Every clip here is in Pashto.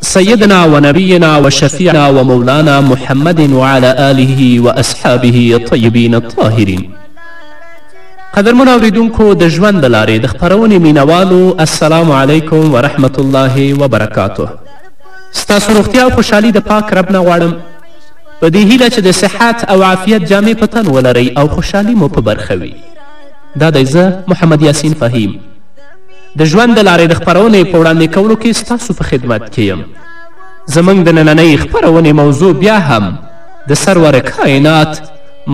سیدنا و نبینا و شفیعنا و مولانا محمد و علی آله و اصحابه طیبین الطاهرین قدرمن اوریدونکو د ژوند د لارې د خپرونې مینوالو السلام علیکم ورحمت الله وبرکاته ستاسو روغتیا او خوشحالي د پاک رب نه غواړم په دې هیله چې د صحت او عافیت جامې په تن ولرئ او خوشحالي مو په برخه وي دا دی زه محمد یاسین فهیم د ژوند د لارې د خپرونې په وړاندې کولو کې ستاسو په خدمت کې یم زموږ د نننۍ خپرونې موضوع بیا هم د سرور کائنات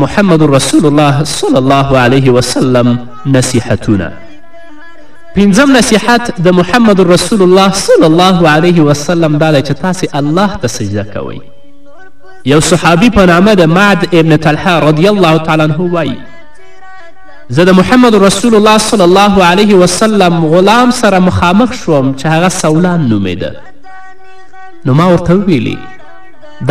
محمد رسول الله صلی الله علیه وسلم نصیحتونه پنځم نصیحت د محمد رسول الله صلی الله علیه وسلم دا دی چې تاسې الله ته سجده کوئ یو صحابي په نامه د معد ابن طلحه رضی الله تعالی عنه وایي زه د محمد رسول الله صلی الله علیه وسلم غلام سره مخامخ شوم چې هغه سولان نومېده نو ما ورته وویلې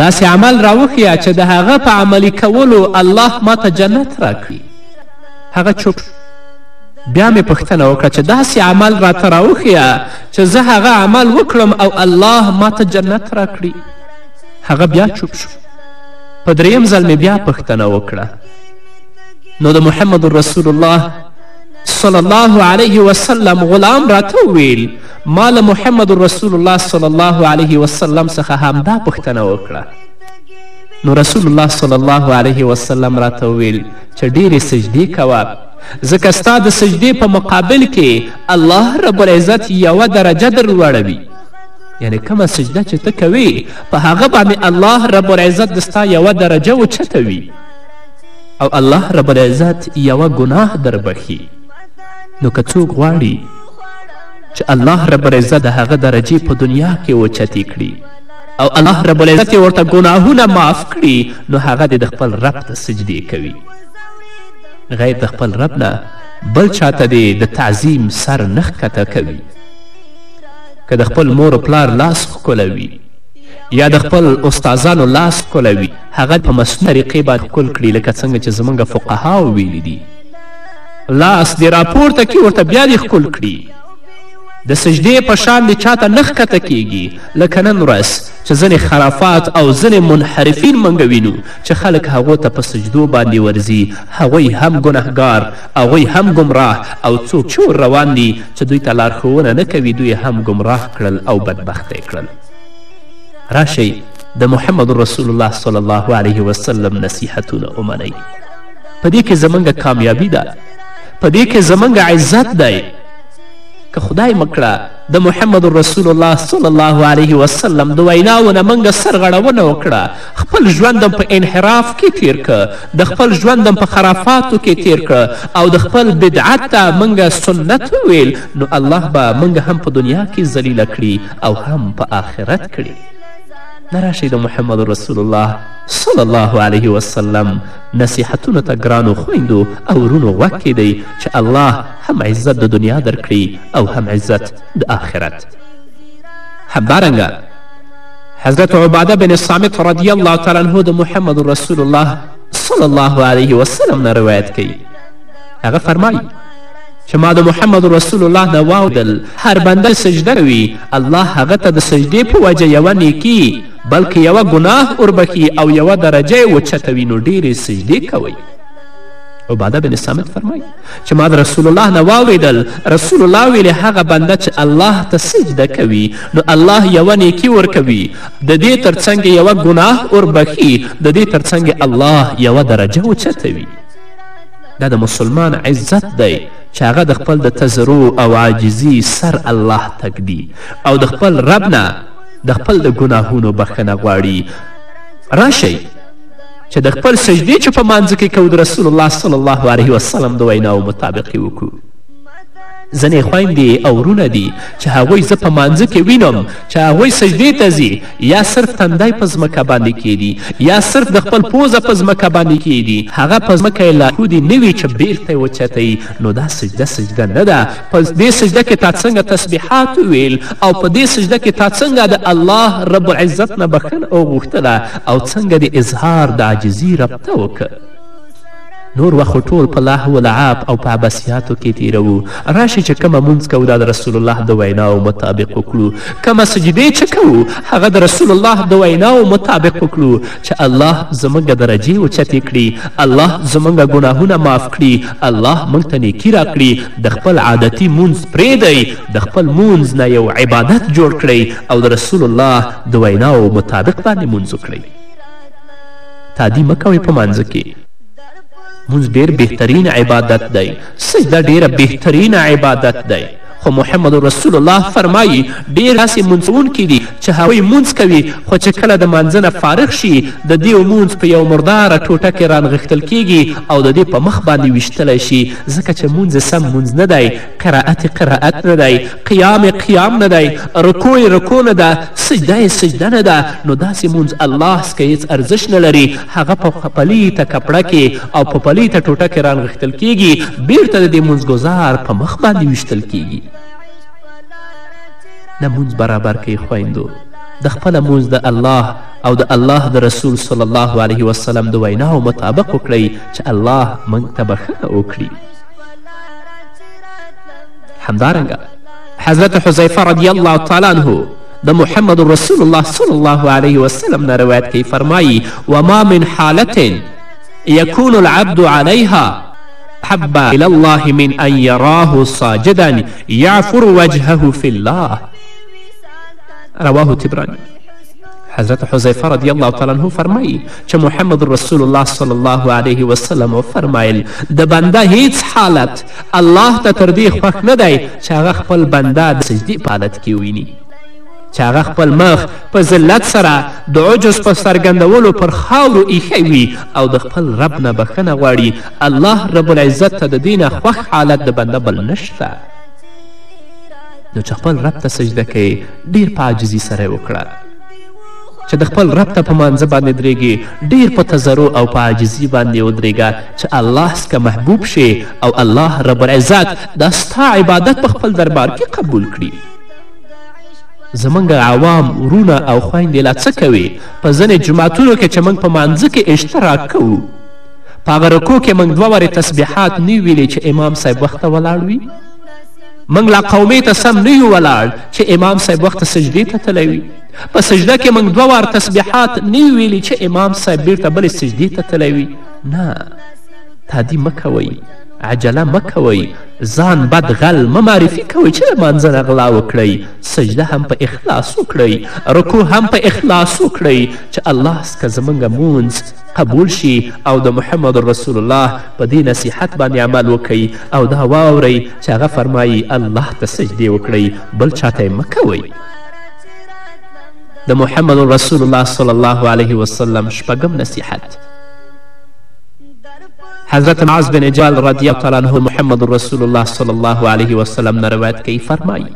داسې عمل راوښیه چې د هغه په عملي کولو الله ما ته جنت راکړي هغه چوپ بیا مې پوښتنه وکړه چې داسې عمل راته راوښیه چې زه هغه عمل وکړم او الله ما ته جنت راکړي هغه بیا چوپ شو په دریم ځل مې بیا پوښتنه وکړه نو د محمد رسول الله صلی الله علیه وسلم غلام راته وویل ما له محمد رسول الله صلی الله علیه وسلم څخه همدا پوښتنه وکړه نو رسول الله صلی الله علیه وسلم راته وویل چې ډیرې سجدې کوه ځکه ستا د سجدې په مقابل کې الله رب العزت یوه درجه در لوړوي یعنی کومه سجده چې ته کوې په هغه باندې الله رب العزت د ستا یوه درجه اوچتوي او الله رب العزت یوه ګناه در بښي نو که څوک غواړي چې الله رب العزت د هغه درجې په دنیا کې اوچتې کړي او الله رب العزت یې ورته ګناهونه معاف کړي نو هغه دې د خپل رب ته سجدې کوي غیر د خپل رب نه بل چاته دې د تعظیم سر نه ښکته کوي که د خپل مور و پلار لاس ښکلوي یا د خپل استادانو لاس ښکلوي هغه په مصنوعي طریقې باندې ښکل کړي لکه څنګه چې زموږ فقهاو ویلي دي لاس دې راپورته کړي ورته بیا دې ښکل کړي د سجدې په شان دې چاته نه ښکته کیږي لکه نن ورځ چې ځینې خرافات او ځینې منحرفین موږ وینو چې خلک هغو ته په سجدو باندې ورځي هغوی هم ګنهګار هغوی هم ګمراه او څوک چې روان دي څه دوی ته لارښوونه نه کوي دوی هم ګمراه کړل او بدبخته کړل راشئ د محمد رسول الله صلی الله علیه وسلم نصیحتونه ومنئ په دې کې زموږ کامیابي ده په دې کې زموږ عزت دی که خدای مکړه د محمد رسول الله صلی الله علیه وسلم د ویناو نه موږ سرغړونه وکړه خپل ژوندم په انحراف کې تیر که د خپل ژوندم په خرافاتو کې تیر کړه او د خپل بدعت ته موږ سنت وویل نو الله به موږ هم په دنیا کې ذلیله کړي او هم په آخرت کړي نه راشئ د محمد رسول الله صلی الله علیه وسلم نصیحتونو ته ګرانو خویندو او ورونو غوږ کیدئ چې الله هم عزت د دنیا درکړي او هم عزت د آخرت همدارنګه حضرت عباده بن صامت رضی الله تعالی عنه د محمد رسول الله صلی الله علیه وسلم نه روایت کوي هغه فرمایي چې ما د محمد رسول الله نه واورېدل هر بنده سجده کوي الله هغه ته د سجدې په وجه یوه نیکي بلکې یوه ګناه وربخي او یوه درجه یې وچتوي نو ډېرې سجدې کوئ عباده بن سامت فرمایي چې ما د رسول الله نه واوریدل رسول الله ویلې هغه بنده چې الله ته سجده کوي نو الله یوه نیکي ورکوي د دې ترڅنګ یوه ګناه وربخي د دې ترڅنګ الله یوه درجه اوچتوي دا د مسلمان عزت دی چې هغه د خپل د تزرو او عاجزي سر الله تږدي او د خپل رب نه د خپل د ګناهونو بخښنه غواړي راشئ چې د خپل سجدې چې په مانځه کې کو د رسول الله صلی الله علیه وسلم د ویناو مطابق یې وکړو ځینې خویندې او ورونه دي چې هغوی زه په مانځه کې وینم چې هغوی سجدې ته ځي یا صرف تندی په ځمکه باندې کیدي یا صرف د خپل پوزه په ځمکه باندې کیدي هغه په ځمکه یې لارښودي نه وي چې بیرته یې وچتوي نو دا سجده سجده نه ده په دې سجده کې تا څنګه تسبیحات ویل او په دې سجده کې تا څنګه د الله رب العزت نه بخښنه وغوښتله او څنګه د اظهار د عاجزي ربطه وکړه نور وخت ټول په لاه و لعاب او په عباسیاتو کې تیروو راشي چې کومه مونځ کوو دا د رسول الله د ویناو مطابق وکړو کومه سجدې چې کوو هغه د رسول الله د ویناو مطابق وکړو چې الله زموږ درجې اوچتې کړي الله زموږ ګناهونه معاف کړي الله موږ ته نیکي راکړي د خپل عادتي مونځ پرېږدئ، د خپل مونځ نه یو عبادت جوړ کړئ او د رسول الله د ویناو مطابق باندې مونځ وکړئ. تادي مه کوئ په مانځه کې. مونځ ډېر بهترین عبادت دی، سجده ډېره بهترینه عبادت دی. خو محمد رسول الله فرمایي ډېر داسې مونځونکي دي چې هغوی مونځ کوي خو چې کله د مانځه نه فارغ شي د دې مونځ په یو مرداره ټوټه کې رانغښتل کیږي او د دې په مخ باندې ویشتلی شي ځکه چې مونځ یې سم مونځ نه دی قرائت یې قرائت نه دی قیام یې قیام نه دی رکوع یې رکوع نه ده سجده یې سجده نه ده نو داسې مونځ الله سکه هیڅ ارزښت نه لري هغه په پلیته کپړه کې او په پلیته ټوټه کې رانغښتل کیږي بیرته د دې مونځګزار په مخ باندې ویشتل کیږي نه مونځ برابر کوي خویندو د خپله مونځ د الله او د الله د رسول صلی الله علیه وسلم د ویناو مطابق وکړئ چې الله موږ ته بښنه وکړي همدارنګه حضرت حذیفه رضی الله تعالی عنه د محمد رسول الله صلی الله علیه وسلم نه روایت کوي فرمایی وما من حالت یکون العبد علیها حب الى الله من ان يراه ساجدا يعفر وجهه في الله رواه تبراني حضرت حذیفه رضی الله تعالی عنه فرمایي چې محمد رسول الله صلی الله علیه وسلم وفرمایل د بنده هیڅ حالت الله ته تر دې خوښ نه دی چې هغه خپل بنده د سجدې په حالت کې ویني چې هغه خپل مخ په ذلت سره د عجز په څرګندولو پر خاورو ایښی وي او د خپل رب نه بښنه غواړي الله رب العزت ته د دې نه خوښ حالت د بنده بل نشته نو چې خپل رب ته سجده کوي ډیر په عاجزي سره وکړه چې د خپل رب ته په مانځه باندې درېږي ډیر په تضرع او په عاجزي باندې ودرېږه چې الله سکه محبوب شي او الله رب العزت دا ستا عبادت په خپل دربار کې قبول کړي زمونږ عوام ورونه او خویندې لا څه کوي په ځینې جوماتونو کې چې موږ په مانځه کې اشتراک کوو په هغه رکو کې موږ دوه وارې تسبیحات نه ویلې چې امام صاحب وخته ولاړ وي موږ لا قومې ته سم نه یو ولاړ چې امام صاحب وخت سجدې ته تللی وي په سجده کې موږ دوه وار تسبیحات نه یو ویلي چې امام صاحب بیرته بلې سجدې ته تللی وي نه تادي مه کوئ عجله مه کوئ ځان بد غل مه معرفي کوئ چې لمانځه نه غلا وکړئ سجده هم په اخلاص وکړئ رکوع هم په اخلاص وکړئ چې الله څخه زموږ مونځ قبول شي او د محمد رسول الله په دې نصیحت باندې عمل وکړئ او دا واورئ چې هغه فرمایي الله ته سجدې وکړئ بل چاته یې مه کوئ د محمد رسول الله صلی الله علیه وسلم شپږم نصیحت حضرت معاذ بن جبل رضی الله تعالی عنه محمد رسول الله صلی الله علیه وسلم نه روایت کوي فرمایي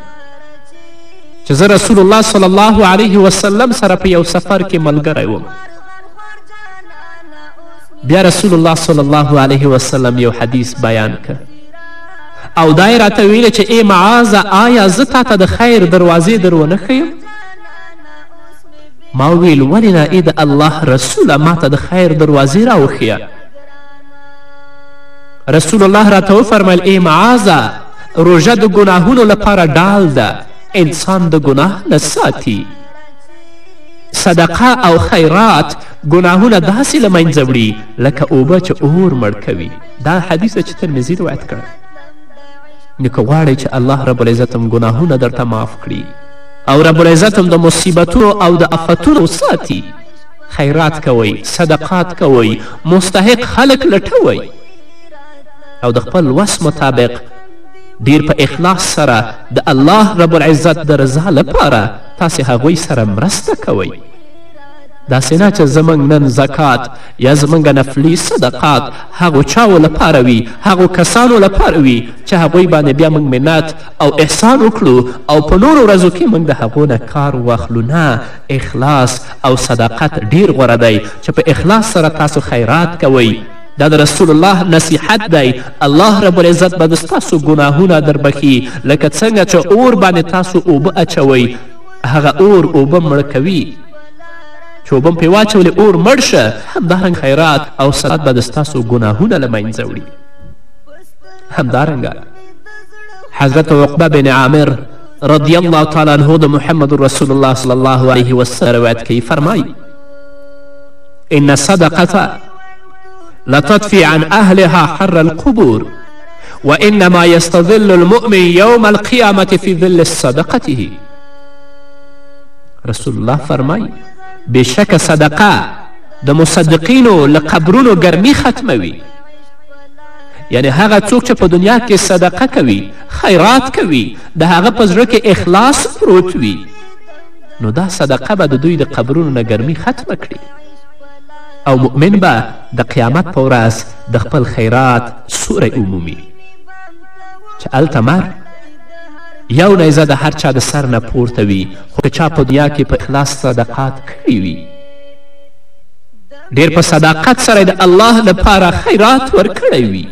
چې زه رسول الله صلی الله علیه وسلم سره په یو سفر کې ملګری وم بیا رسول الله صلی الله علیه وسلم یو حدیث بیان که او دا یې راته ویلې چې ای معاذه آیا زه تا ته د خیر دروازې در ونه ښیم ما ویل ولې نه ای د الله رسوله ما ته د خیر دروازې راوښیه رسول الله راته وفرمیل ای معاذه روژه د ګناهونو لپاره ډال ده انسان د ګناه نه ساتي صدقه او خیرات ګناهونه داسې له منځه وړي لکه اوبه چې اور مړ کوي دا حدیث ده چې ترمزي روایت کړی نو که غواړئ چې الله رب العزت هم ګناهونه درته معاف کړي او رب العزت هم د مصیبتونو او د افتونو ساتي خیرات کوئ صدقات کوئ مستحق خلک لټوئ او د خپل وس مطابق ډیر په اخلاص سره د الله رب العزت د رضا لپاره تاسې هغوی سره مرسته کوئ داسې نه چې زموږ نن زکات یا زموږ نفلي صدقات هغو چاو لپاره وي هغو کسانو لپاره وي چې هغوی باندې بیا موږ منت او احسان وکړو او په نورو ورځو کې موږ د هغو نه کار واخلو نه اخلاص او صداقت ډیر غوره دی چې په اخلاص سره تاسو خیرات کوئ دا د رسول الله نصیحت دی الله رب العزت به د ستاسو ګناهونه در بخي لکه څنګه چې اور باندې تاسو اوبه اچوئ هغه اور اوبه مړ کوي چې اوبه پرې واچولې اور مړ شه همدارنګ خیرات او صلات به د ستاسو ګناهونه له منځه وړي همدارنګه حضرت عقبه بن عامر رضی الله تعالی عنه د محمد رسول الله صلی الله علیه وسلم روایت کوي فرمایي ان صدقه لتطفي عن اهلها حر القبور وانما يستظل المؤمن يوم القيامة في ظل صدقته رسول الله فرمای بشک صدقه د مصدقینو له قبرونو ګرمي ختموي یعنی هغه څوک چې په دنیا کې صدقه کوي خیرات کوي د هغه په زړه کې اخلاص پروت وي نو دا صدقه به د دوی د قبرونو نه ګرمي ختمه کړي او مؤمن به د قیامت په ورځ د خپل خیرات سوری ومومي چې هلته مر یو نیزه د هر چا د سر نه پورته وي خو که چا په دنیا کې په اخلاص صدقات کړي وي ډیر په صداقت سره د الله لپاره خیرات ورکړی وي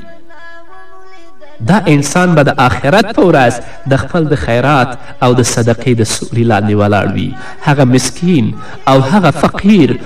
دا انسان به د آخرت په ورځ د خپل د خیرات او د صدقې د سوري لاندې ولاړ وي هغه مسکین او هغه فقیر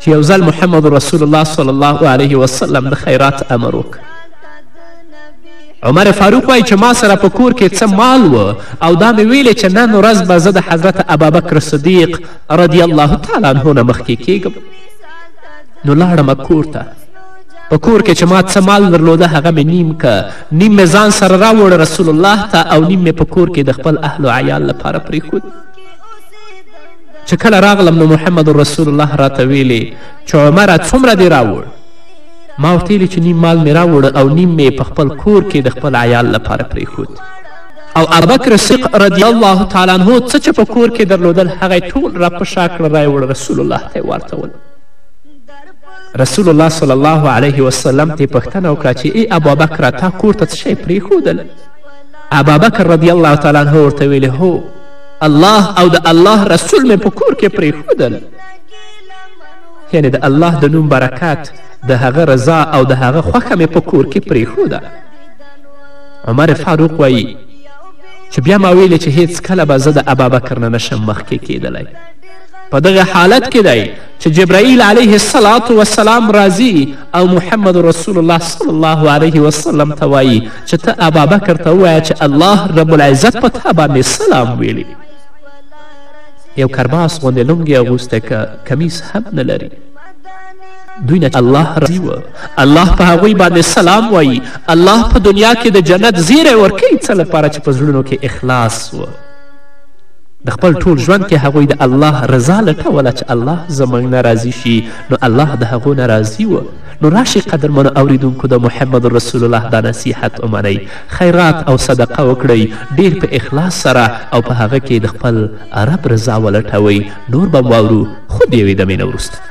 چې یو ځل محمد رسول الله صلی الله علیه وسلم د خیرات امر وکړ عمر فاروق وایي چې ما سره په کور کې څه مال و او دا مې ویلې چې نن ورځ به زه د حضرت ابابکر صدیق رضی الله تعالی عنه نه مخکې کیږم نو لاړم کور ته په کور کې چې ما څه مال درلوده هغه مې نیم که نیم مې ځان سره راوړ رسول الله ته او نیم مې په کور کې د خپل اهل و عیال لپاره پرېښود چې کله راغلم نو محمد رسول الله راته ویلې چې عمره څومره دې راوړ ما ورته ویلې چې نیم مال مې راوړ او نیم مې په خپل کور کې د خپل عیال لپاره پرېښود او ابوبکر صدیق رضی الله تعالی عنه څه چې په کور کې درلودل هغه ټول را په شا کړه راوړ رسول الله ته یې ورتول رسول الله صلی الله علیه وسلم ته پوښتنه وکړه چې ای ابابکره تا کور ته څه شی پرېښودل ابابکر رضی الله تعالی عنه ورته ویلې هو الله او د الله رسول مې په کور کې پرېښودل یعنې د الله د نوم برکت د هغه رضا او د هغه خوښه مې په کور کې پرېښوده عمر فاروق وایي چې بیا ما ویلې چې هیڅکله به زه د ابابکر نه نشم مخکې کیدلی په دغه حالت کې دی چې جبرائیل علیه السلام وسلام راځي او محمد رسول الله صلی الله علیه وسلم ته وایي چې ته ابابکر ته ووایه چې الله رب العزت په تا باندې سلام ویلي یو کرباس غوندې لونګې اغوستی که کمیس هم نه لري دوی نه الله راضي و الله په هغوی باندې سلام وایي الله په دنیا کې د جنت زیری ورکوي څه لپاره چې په زړونو کې اخلاص و د خپل ټول ژوند کې هغوی د الله رضا لټوله چې الله زموږ نه راضي شي نو الله د هغو نه راضي و نو راشي قدرمنو اوریدونکو د محمد رسول الله دا نصیحت ومنئ خیرات او صدقه وکړئ ډیر په اخلاص سره او په هغه کې د خپل رب رضا ولټوئ نور به واورو خو د یوې دمې نه وروسته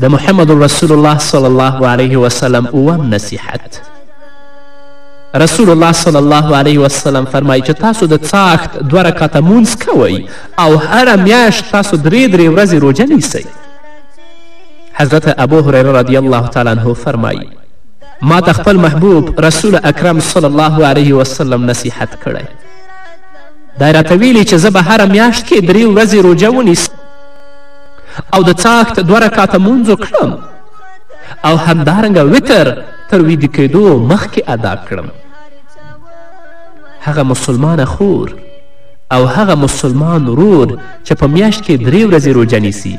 د محمد رسول الله صلی الله علیه وسلم اووم نصیحت رسول الله صلی الله علیه وسلم فرمایي چې تاسو د څاښت دوه رکاته مونځ کوئ او هره میاشت تاسو درې درې ورځې روژه نیسئ حضرت ابو هریره رضی الله تعالی عنه فرمایي ما ته خپل محبوب رسول اکرم صلی الله علیه وسلم نصیحت کړی دا راته ویلي چې زه به هره میاشت کې درې ورځې روژه ونیسم او د څاښت دوه رکاته مونځ وکړم او همدارنګه وتر تر ویده کېدو مخکې ادا کړم هغه مسلمانه خور او هغه مسلمان ورور چې په میاشت کې درې ورځې روژه نیسي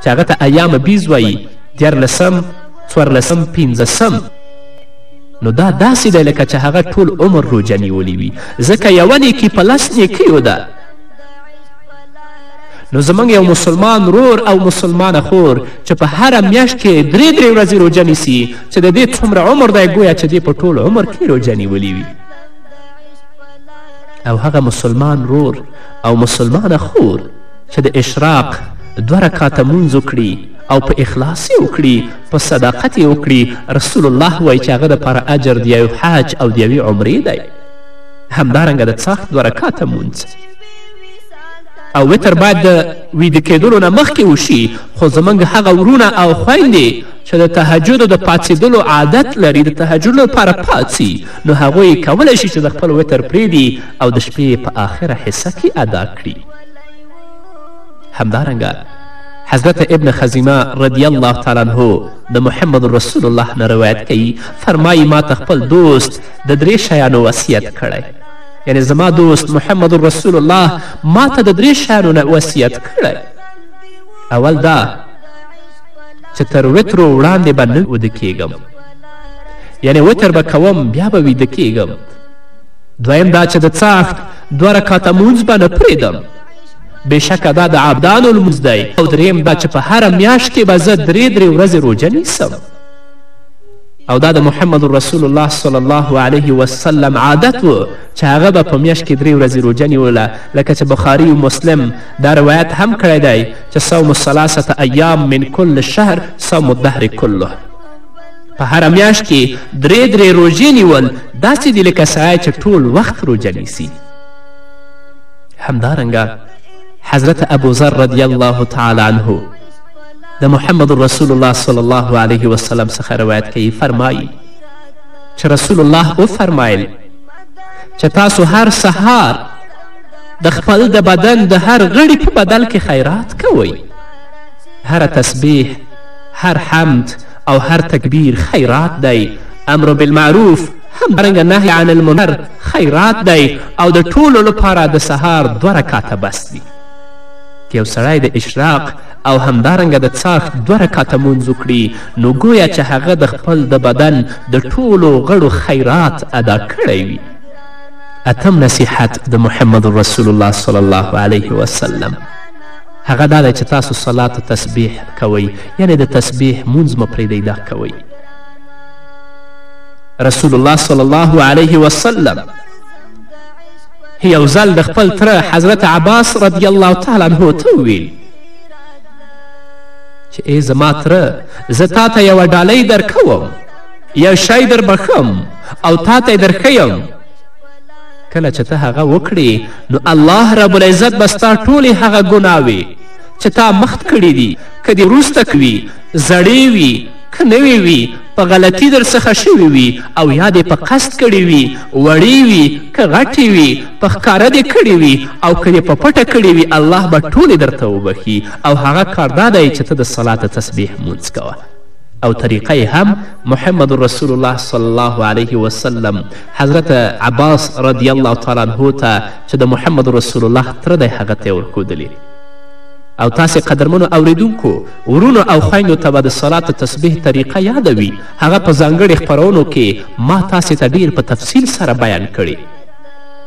چې هغه ته ایام بیز وایي دیارلسم څوارلسم پنځلسم نو دا داسې دی لکه چې هغه ټول عمر روژه نیولې وي ځکه یوه نیکي په لس نیکیو ده نو زموږ یو مسلمان رور او مسلمانه خور چې په هره میاشت کې درې درې ورځې روژه نیسي چې د دې څومره عمر دی ګویا چې دې په ټول عمر کې روژه نیولې وي او هغه مسلمان رور او مسلمانه خور چې د اشراق دوه رکاته مونځ وکړي او په اخلاص یې وکړي په صداقت یې وکړي رسول الله وایي چې هغه دپاره اجر د یو حاج او د یوې عمرې دی همدارنګه د څاښت دوه رکاته مونځ او وتر باید د ویده کېدلو نه مخکې وشي خو زموږ هغه ورونه او خویندې چې د تهجدو د پاڅېدلو عادت لري د تهجد لپاره پاڅي نو هغوی کولی شي چې د خپل وتر پرېږدي او د شپې په آخره حصه کې ادا کړي همدارنګه حضرت ابن خزیمه رضی الله تعالی عنه د محمد رسول الله نه روایت کوي فرمایي ما ته خپل دوست د درې شیانو وصیت کړی یعنې زما دوست محمد رسول الله ما ته د درې شیانو نه وصیت کړی اول دا چې تر وترو وړاندې به نه وده کیږم یعنې وتر به کوم بیا به ویده کیږم دویم دا چې د څاښت دوه رکاته مونځ به نه پرېږدم بېشکه دا د عبدانو لمونځ دی او دریم دا چې په هره میاشت کې به زه درې درې ورځې روژه نیسم او دا د محمد رسول الله صلی الله علیه وسلم عادت و چې هغه به په میاشت کې درې ورځې روژه نیوله لکه چې بخاري مسلم دا روایت هم کړی دی چې صوم ثلاثه ایام من کل شهر صوم الدهر کله په هره میاشت کې درې درې روژې نیول داسې دي لکه سړی چې ټول وخت روژه نیسي همدارنګه حضرت ابوذر رضی الله تعالی عنه د محمد رسول الله صلی الله علیه وسلم څخه روایت کوي فرمایي چې رسول الله وفرمایل چې تاسو هر سهار د خپل د بدن د هر غړي په بدل کې خیرات کوئ هر تسبیح هر حمد او هر تکبیر خیرات دی امر بالمعروف همدارنګه نهی عن المنکر خیرات دی او د ټولو لپاره د سهار دوه رکاته بس دي که یو سړی د اشراق او همدارنګه د څاښت دوه رکعته مونځ وکړي نو ګویا چې هغه د خپل د بدن د ټولو غړو خیرات ادا کړی وي اتم نصیحت د محمد رسول الله صلی الله علیه وسلم هغه دا دی چې تاسو صلات تسبیح کوئ یعنی د تسبیح مونځ مه پرېږدئ دا کوئ رسول الله صلی الله علیه وسلم یو ځل د خپل تره حضرت عباس رضی الله تعالی عنه ته وویل چې ای زما تره زه تا ته یوه ډالۍ درکوم یو شی در بخم او تا ته درښیم کله چې ته هغه وکړې نو الله رب العزت به ستا ټولې هغه ګناوې چې تا مخت کړي دي که دې وروسته کوي زړې وي که نوې وي په غلطي در څخه شوي وي او یا دې په قصد کړي وي وړې وي که غټې وي په ښکاره دې کړي وي او که دې په پټه کړي وي الله به ټولې درته وبخي او هغه کار دا دی چې ته د صلات تسبیح مونځ کوه او طریقه یې هم محمد رسول الله صلی الله علیه وسلم حضرت عباس رضی الله تعالی عنه ته چې د محمد رسول الله تره دی هغه ته یې ورښودلې او تاسې قدرمنو اوریدونکو ورونو او خویندو ته به د صلات تسبیح طریقه یاده وي هغه په ځانګړې خپرونو کې ما تاسې ته ډیر په تفصیل سره بیان کړي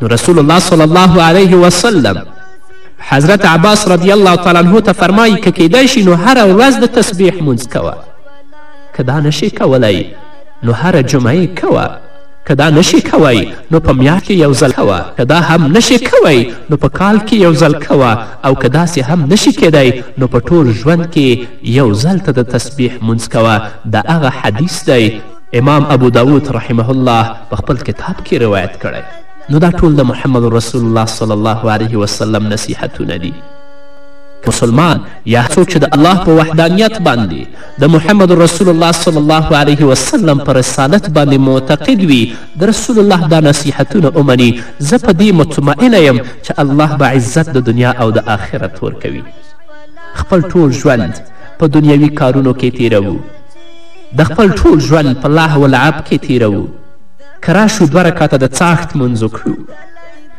نو رسول الله صلی الله علیه وسلم حضرت عباس رضی الله تعالی عنه ته فرمایي که کیدای شي نو هره ورځ د تسبیح مونځ کوه که دا نشي کولای نو هره جمعه کوه که دا نشې کوی نو په میاشت کې یو ځل کوه که دا هم نشې کوی نو په کال کې یو ځل کوه او که داسې هم نشي کیدی نو په ټول ژوند کې یو ځل ته د تسبیح مونځ کوه دا هغه حدیث دی امام ابو داود رحمه الله په خپل کتاب کې روایت کړی نو دا ټول د محمد رسول الله صلی الله علیه وسلم نصیحتونه دي مسلمان یا څوک چې د الله په وحدانیت باندې د محمد رسول الله صلی الله علیه وسلم په رسالت باندې معتقد وي د رسول الله دا نصیحتونه ومني زه په دې مطمئنه یم چې الله به عزت د دنیا او د آخرت ورکوي خپل ټول ژوند په دنیوي کارونو کې تیروو د خپل ټول ژوند په لاه ولعب کې تیروو که راشو دوه رکاته د څاښت مونځ وکړو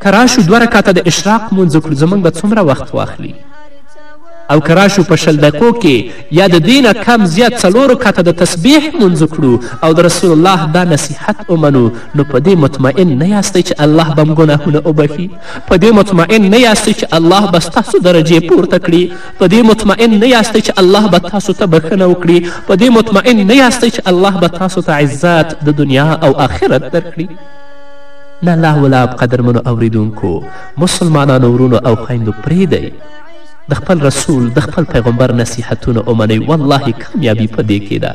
که راشو دوه رکاته د اشراق مونځ وکړو زموږ به څومره وخت واخلي او که راشو په شل دقیقو کې یا د دې نه کم زیات څلور رکعته د تسبیح لمونځ وکړو او د رسول الله دا نصیحت ومنو نو په دې مطمئن نه یاستئ چې الله به ګناهونه وبخي په دې مطمئن نه یاستئ چې الله به ستاسو درجې پورته کړي په دې مطمئن نه یاستئ چې الله به تاسو ته بښنه وکړي په دې مطمئن نه یاستئ چې الله به تاسو ته عزت د دنیا او آخرت درکړي نه لا ولاب قدرمنو اوریدونکو مسلمانانو ورونو او خویندو پریږدئ د خپل رسول د خپل پیغمبر نصیحتونه ومنئ والله کامیابي په دې کې ده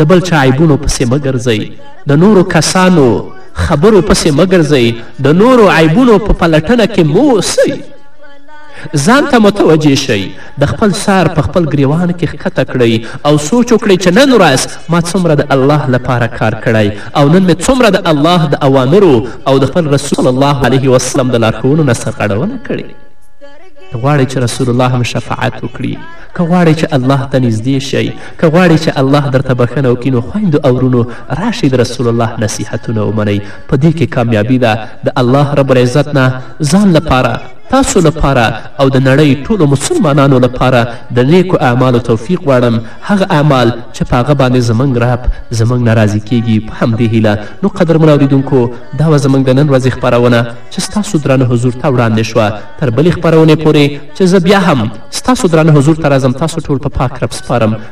د بل چا عیبونو پسې مه ګرځئ د نورو کسانو خبرو پسې مه ګرځئ د نورو عیبونو په پلټنه کې مه اوسئ ځان ته متوجه شئ د خپل سر په خپل ګریوان کې ښکته کړئ او سوچ وکړئ چې نن ورځ ما څومره د الله لپاره کار کړی او نن مې څومره د الله د اوامرو او د خپل رسول صلی الله علیه وسلم د لارښوونو نه سرغړونه کړې که غواړئ چې رسول الله هم شفاعت وکړي که غواړئ چې الله ته نږدې شئ که غواړئ چې الله درته بښنه وکړي نو خویندو او ورونو راشئ د رسول الله نصیحتونه ومنئ په دې کې کامیابي ده د الله رب العزت نه ځان لپاره تاسو لپاره او د نړۍ ټولو مسلمانانو لپاره د نیکو اعمالو توفیق غواړم هغه اعمال چې په هغه باندې زموږ رب زموږ نه راضي کیږي په همدې هیله نو قدرمنو اورېدونکو دا وه زموږ د نن ورځې خپرونه چې ستاسو درانه حضور ته وړاندې شوه تر بلې خپرونې پورې چې زه بیا هم ستاسو درانه حضور ته راځم تاسو ټول په پاک رب سپارم